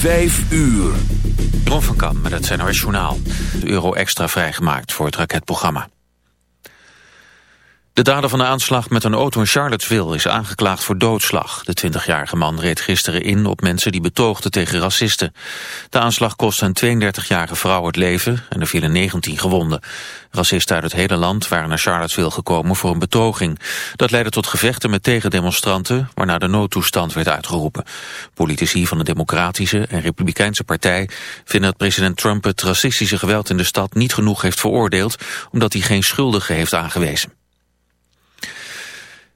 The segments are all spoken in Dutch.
Vijf uur. Ron van Kam met het NOS Journaal. De euro extra vrijgemaakt voor het raketprogramma. De dader van de aanslag met een auto in Charlottesville is aangeklaagd voor doodslag. De 20-jarige man reed gisteren in op mensen die betoogden tegen racisten. De aanslag kostte een 32-jarige vrouw het leven en er vielen 19 gewonden. Racisten uit het hele land waren naar Charlottesville gekomen voor een betoging. Dat leidde tot gevechten met tegendemonstranten, waarna de noodtoestand werd uitgeroepen. Politici van de Democratische en Republikeinse Partij vinden dat president Trump het racistische geweld in de stad niet genoeg heeft veroordeeld, omdat hij geen schuldigen heeft aangewezen.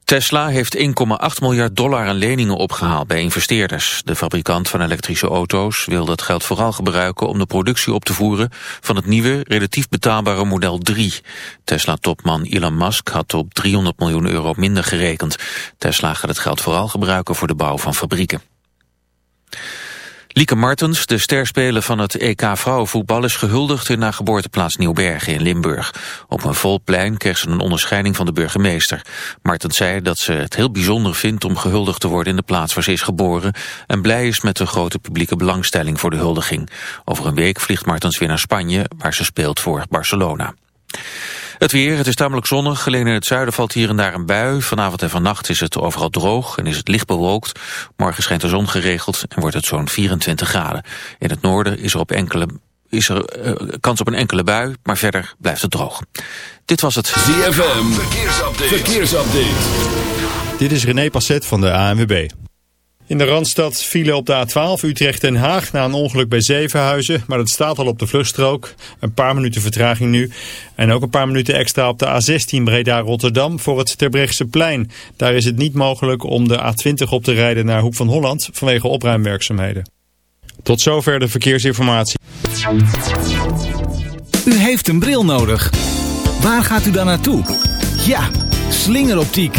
Tesla heeft 1,8 miljard dollar aan leningen opgehaald bij investeerders. De fabrikant van elektrische auto's wil dat geld vooral gebruiken om de productie op te voeren van het nieuwe, relatief betaalbare model 3. Tesla-topman Elon Musk had op 300 miljoen euro minder gerekend. Tesla gaat het geld vooral gebruiken voor de bouw van fabrieken. Lieke Martens, de sterspeler van het EK vrouwenvoetbal... is gehuldigd in haar geboorteplaats Nieuwbergen in Limburg. Op een vol plein kreeg ze een onderscheiding van de burgemeester. Martens zei dat ze het heel bijzonder vindt om gehuldigd te worden... in de plaats waar ze is geboren... en blij is met de grote publieke belangstelling voor de huldiging. Over een week vliegt Martens weer naar Spanje... waar ze speelt voor Barcelona. Het weer, het is tamelijk zonnig. Alleen in het zuiden valt hier en daar een bui. Vanavond en vannacht is het overal droog en is het licht bewolkt. Morgen schijnt de zon geregeld en wordt het zo'n 24 graden. In het noorden is er, op enkele, is er uh, kans op een enkele bui, maar verder blijft het droog. Dit was het ZFM Verkeersupdate. Verkeersupdate. Dit is René Passet van de ANWB. In de Randstad vielen op de A12 Utrecht-Den Haag na een ongeluk bij Zevenhuizen. Maar dat staat al op de vluchtstrook. Een paar minuten vertraging nu. En ook een paar minuten extra op de A16 Breda-Rotterdam voor het Terbrechtseplein. Daar is het niet mogelijk om de A20 op te rijden naar Hoek van Holland vanwege opruimwerkzaamheden. Tot zover de verkeersinformatie. U heeft een bril nodig. Waar gaat u dan naartoe? Ja, slingeroptiek.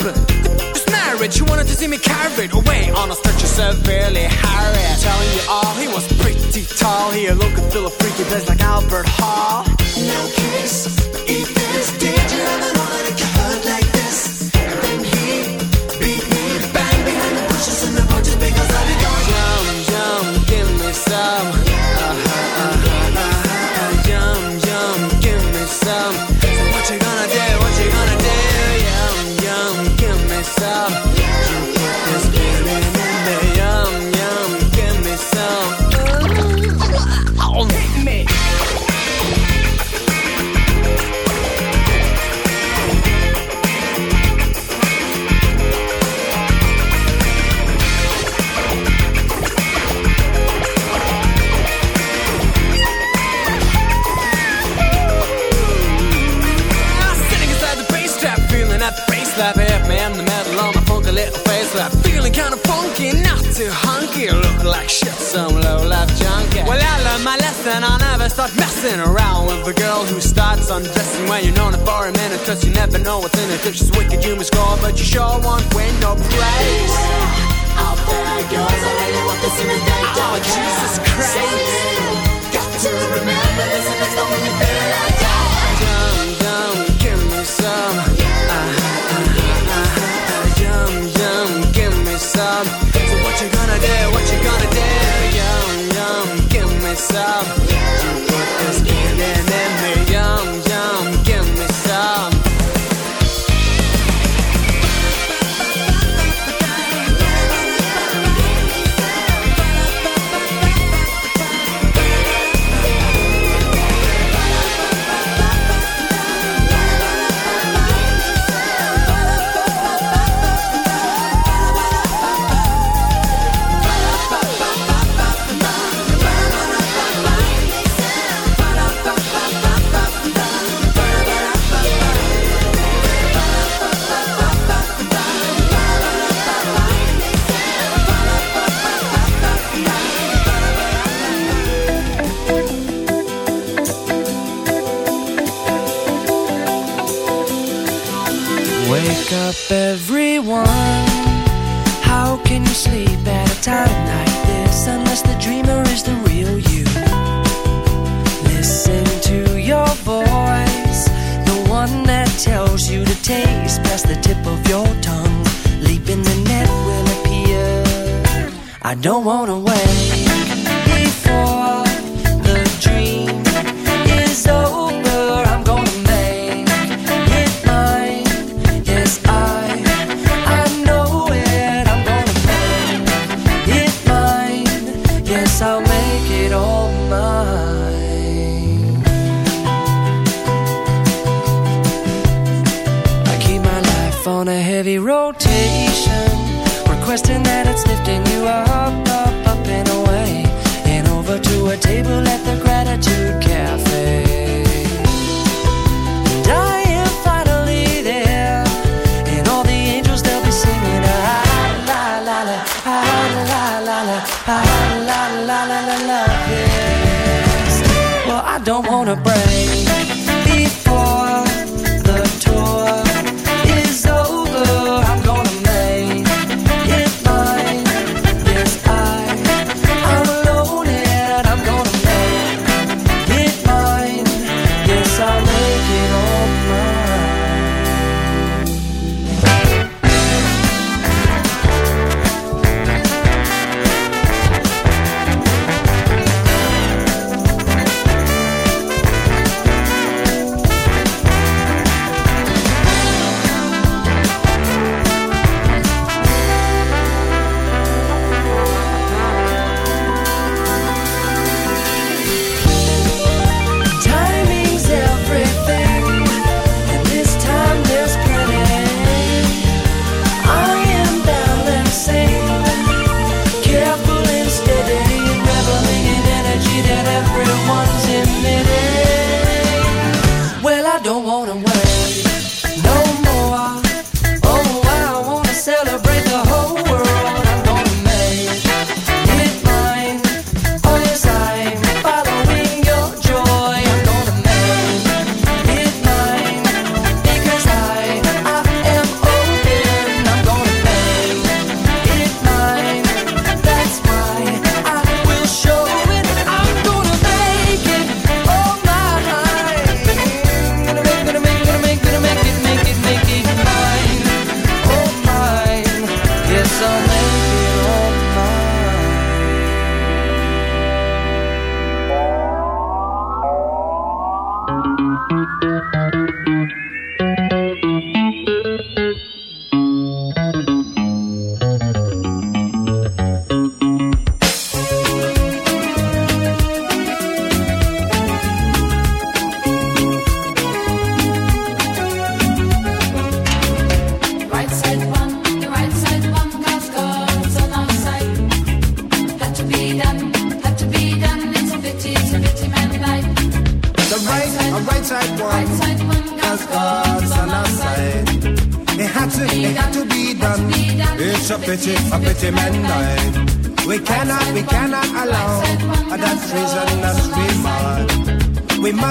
husband. Just married, You wanted to see me carried away On a stretcher severely harried. Telling you all, he was pretty tall. He looked and feel a freaky place like Albert Hall. No kiss, eat this, did you ever know? some low-life junkie. Well, I learned my lesson. I'll never start messing around with a girl who starts undressing when you're known her for a minute. Cause you never know what's in it. If she's wicked, you must call, but you sure won't win no praise. Beware, out there girls a lady with this in the day. Oh, Jesus Christ. Got to remember this if it's the one you feel like that. Yum, yum, give me some. Yum, uh, uh, uh, uh, uh, yum, yum, give me some. myself.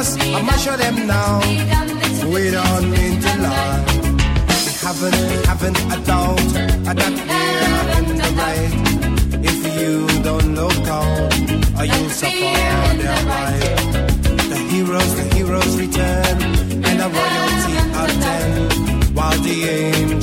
us. I must show them now. We don't mean to lie. We haven't, haven't a doubt that we're in the right. If you don't look out, or you'll suffer their right. The heroes, the heroes return, and the royalty attend, while the angels.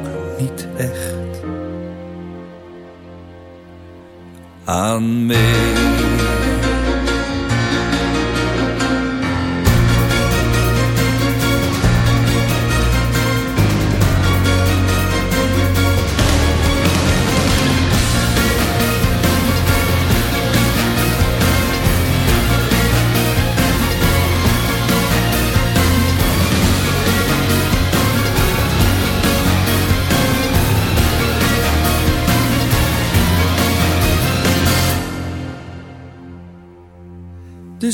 niet echt aan mij.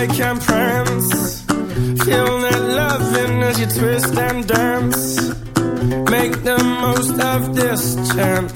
I I can prance Feel that loving as you twist and dance. Make the most of this chance.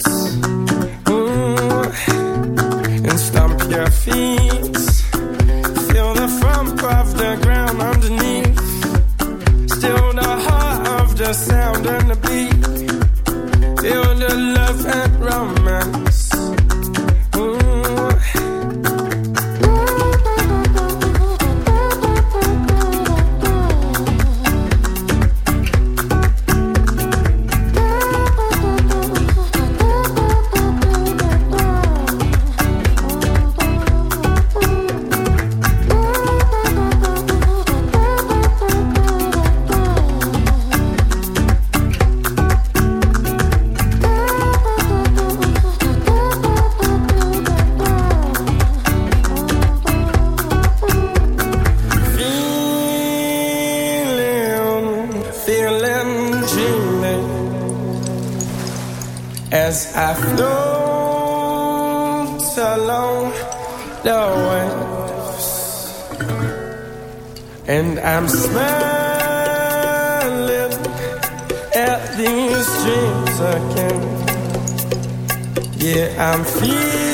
Yeah, I'm feeling.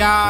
God.